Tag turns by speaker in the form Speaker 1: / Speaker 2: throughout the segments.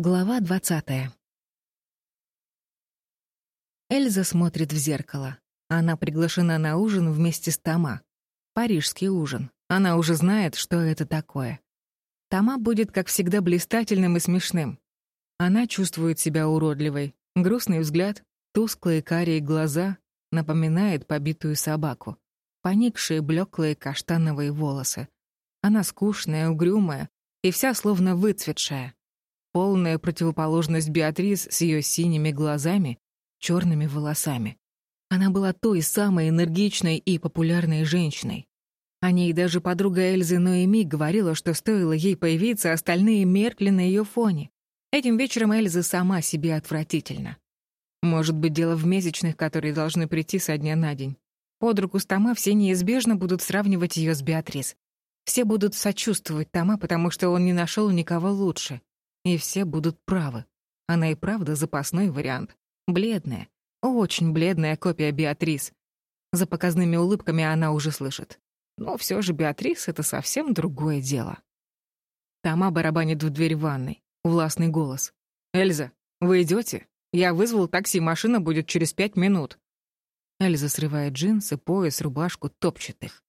Speaker 1: Глава двадцатая. Эльза смотрит в зеркало. Она приглашена на ужин вместе с Тома. Парижский ужин. Она уже знает, что это такое. Тома будет, как всегда, блистательным и смешным. Она чувствует себя уродливой. Грустный взгляд, тусклые карие глаза напоминает побитую собаку. Поникшие блеклые каштановые волосы. Она скучная, угрюмая и вся словно выцветшая полная противоположность Беатрис с ее синими глазами, черными волосами. Она была той самой энергичной и популярной женщиной. О ней даже подруга Эльзы Ноэми говорила, что стоило ей появиться, остальные меркли на ее фоне. Этим вечером Эльза сама себе отвратительна. Может быть, дело в месячных, которые должны прийти со дня на день. Под руку с Тома все неизбежно будут сравнивать ее с Беатрис. Все будут сочувствовать Тома, потому что он не нашел никого лучше. И все будут правы. Она и правда запасной вариант. Бледная, очень бледная копия Беатрис. За показными улыбками она уже слышит. Но все же Беатрис — это совсем другое дело. Тома барабанит в дверь ванной. Властный голос. «Эльза, вы идете? Я вызвал такси, машина будет через пять минут». Эльза срывает джинсы, пояс, рубашку, топчет их.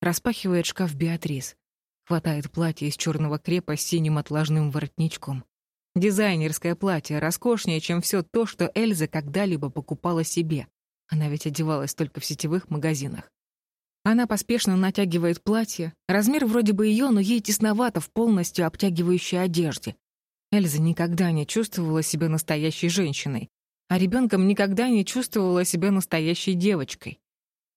Speaker 1: Распахивает шкаф Беатрис. Хватает платье из черного крепа с синим отложным воротничком. Дизайнерское платье, роскошнее, чем все то, что Эльза когда-либо покупала себе. Она ведь одевалась только в сетевых магазинах. Она поспешно натягивает платье. Размер вроде бы ее, но ей тесновато в полностью обтягивающей одежде. Эльза никогда не чувствовала себя настоящей женщиной, а ребенком никогда не чувствовала себя настоящей девочкой.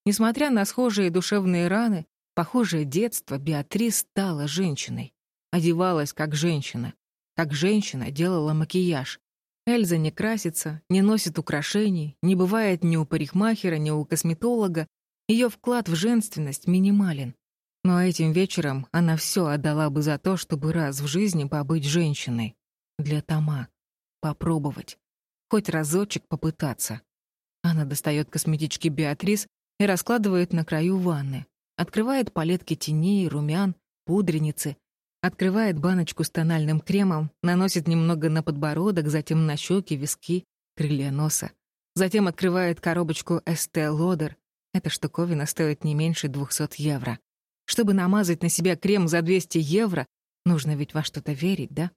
Speaker 1: Несмотря на схожие душевные раны, Похожее детство Беатрис стала женщиной. Одевалась как женщина. Как женщина делала макияж. Эльза не красится, не носит украшений, не бывает ни у парикмахера, ни у косметолога. Ее вклад в женственность минимален. Но этим вечером она все отдала бы за то, чтобы раз в жизни побыть женщиной. Для Тома. Попробовать. Хоть разочек попытаться. Она достает косметички Беатрис и раскладывает на краю ванны. Открывает палетки теней, румян, пудреницы. Открывает баночку с тональным кремом, наносит немного на подбородок, затем на щеки, виски, крылья носа. Затем открывает коробочку Estée Lauder. Эта штуковина стоит не меньше 200 евро. Чтобы намазать на себя крем за 200 евро, нужно ведь во что-то верить, да?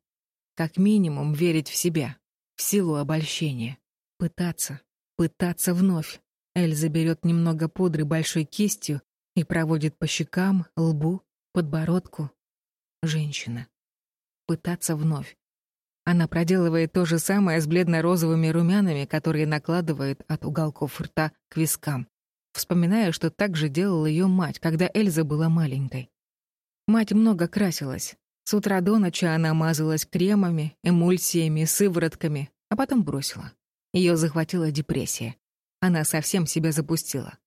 Speaker 1: Как минимум верить в себя, в силу обольщения. Пытаться, пытаться вновь. Эльза берет немного пудры большой кистью и проводит по щекам, лбу, подбородку. Женщина. Пытаться вновь. Она проделывает то же самое с бледно-розовыми румянами, которые накладывает от уголков рта к вискам, вспоминая, что так же делала ее мать, когда Эльза была маленькой. Мать много красилась. С утра до ночи она мазалась кремами, эмульсиями, сыворотками, а потом бросила. Ее захватила депрессия. Она совсем себя запустила.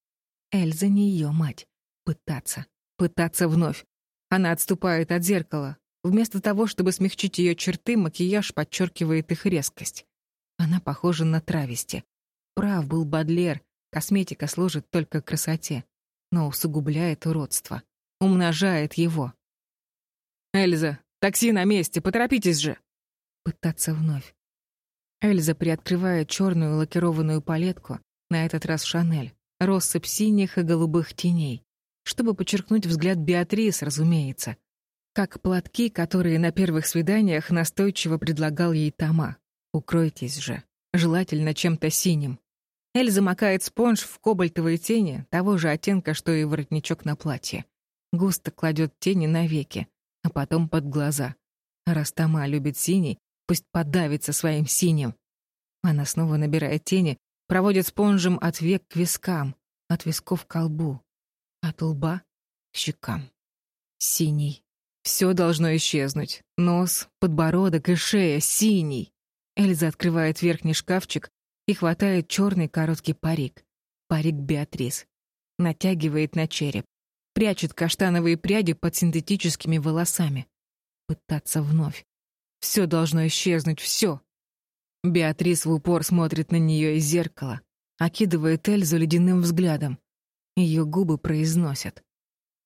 Speaker 1: Эльза не ее мать. Пытаться. Пытаться вновь. Она отступает от зеркала. Вместо того, чтобы смягчить ее черты, макияж подчеркивает их резкость. Она похожа на травести. Прав был Бадлер. Косметика служит только красоте, но усугубляет уродство. Умножает его. «Эльза, такси на месте, поторопитесь же!» Пытаться вновь. Эльза приоткрывает черную лакированную палетку, на этот раз Шанель, россыпь синих и голубых теней чтобы подчеркнуть взгляд Беатрис, разумеется, как платки, которые на первых свиданиях настойчиво предлагал ей Тома. «Укройтесь же, желательно чем-то синим». Эль замокает спонж в кобальтовой тени, того же оттенка, что и воротничок на платье. Густо кладет тени на веки, а потом под глаза. раз Тома любит синий, пусть подавится своим синим. Она снова набирает тени, проводит спонжем от век к вискам, от висков к колбу, от лба к щекам. Синий. Все должно исчезнуть. Нос, подбородок и шея синий. Эльза открывает верхний шкафчик и хватает черный короткий парик. Парик Беатрис. Натягивает на череп. Прячет каштановые пряди под синтетическими волосами. Пытаться вновь. Все должно исчезнуть, все. Беатрис в упор смотрит на нее из зеркала, окидывает Эльзу ледяным взглядом. Ее губы произносят.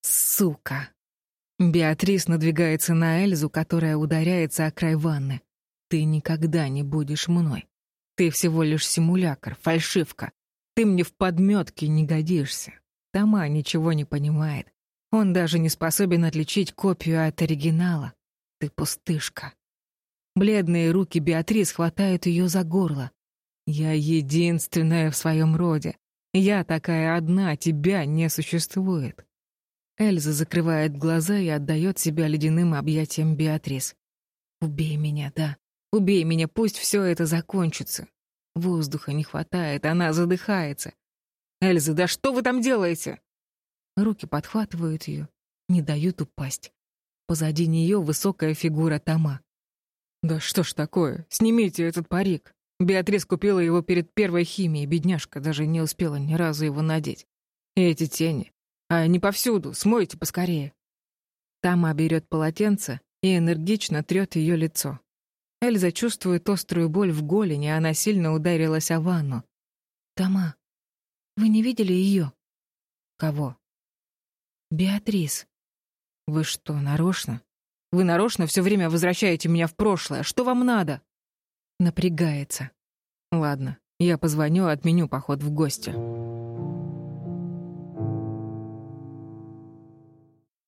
Speaker 1: «Сука!» Беатрис надвигается на Эльзу, которая ударяется о край ванны. ты никогда не будешь мной. Ты всего лишь симулятор, фальшивка. Ты мне в подметке не годишься. Тома ничего не понимает. Он даже не способен отличить копию от оригинала. Ты пустышка. Бледные руки Беатрис хватают ее за горло. Я единственная в своем роде. Я такая одна, тебя не существует. Эльза закрывает глаза и отдает себя ледяным объятиям Беатрис. Убей меня, да. Убей меня, пусть все это закончится. Воздуха не хватает, она задыхается. Эльза, да что вы там делаете? Руки подхватывают ее, не дают упасть. Позади нее высокая фигура Тома. «Да что ж такое? Снимите этот парик!» Беатрис купила его перед первой химией, бедняжка даже не успела ни разу его надеть. И эти тени. А они повсюду, смойте поскорее. Тама берет полотенце и энергично трет ее лицо. Эльза чувствует острую боль в голени, она сильно ударилась о ванну. «Тома, вы не видели ее?» «Кого?» «Беатрис». «Вы что, нарочно? Вы нарочно все время возвращаете меня в прошлое. Что вам надо?» Напрягается. «Ладно, я позвоню, отменю поход в гости».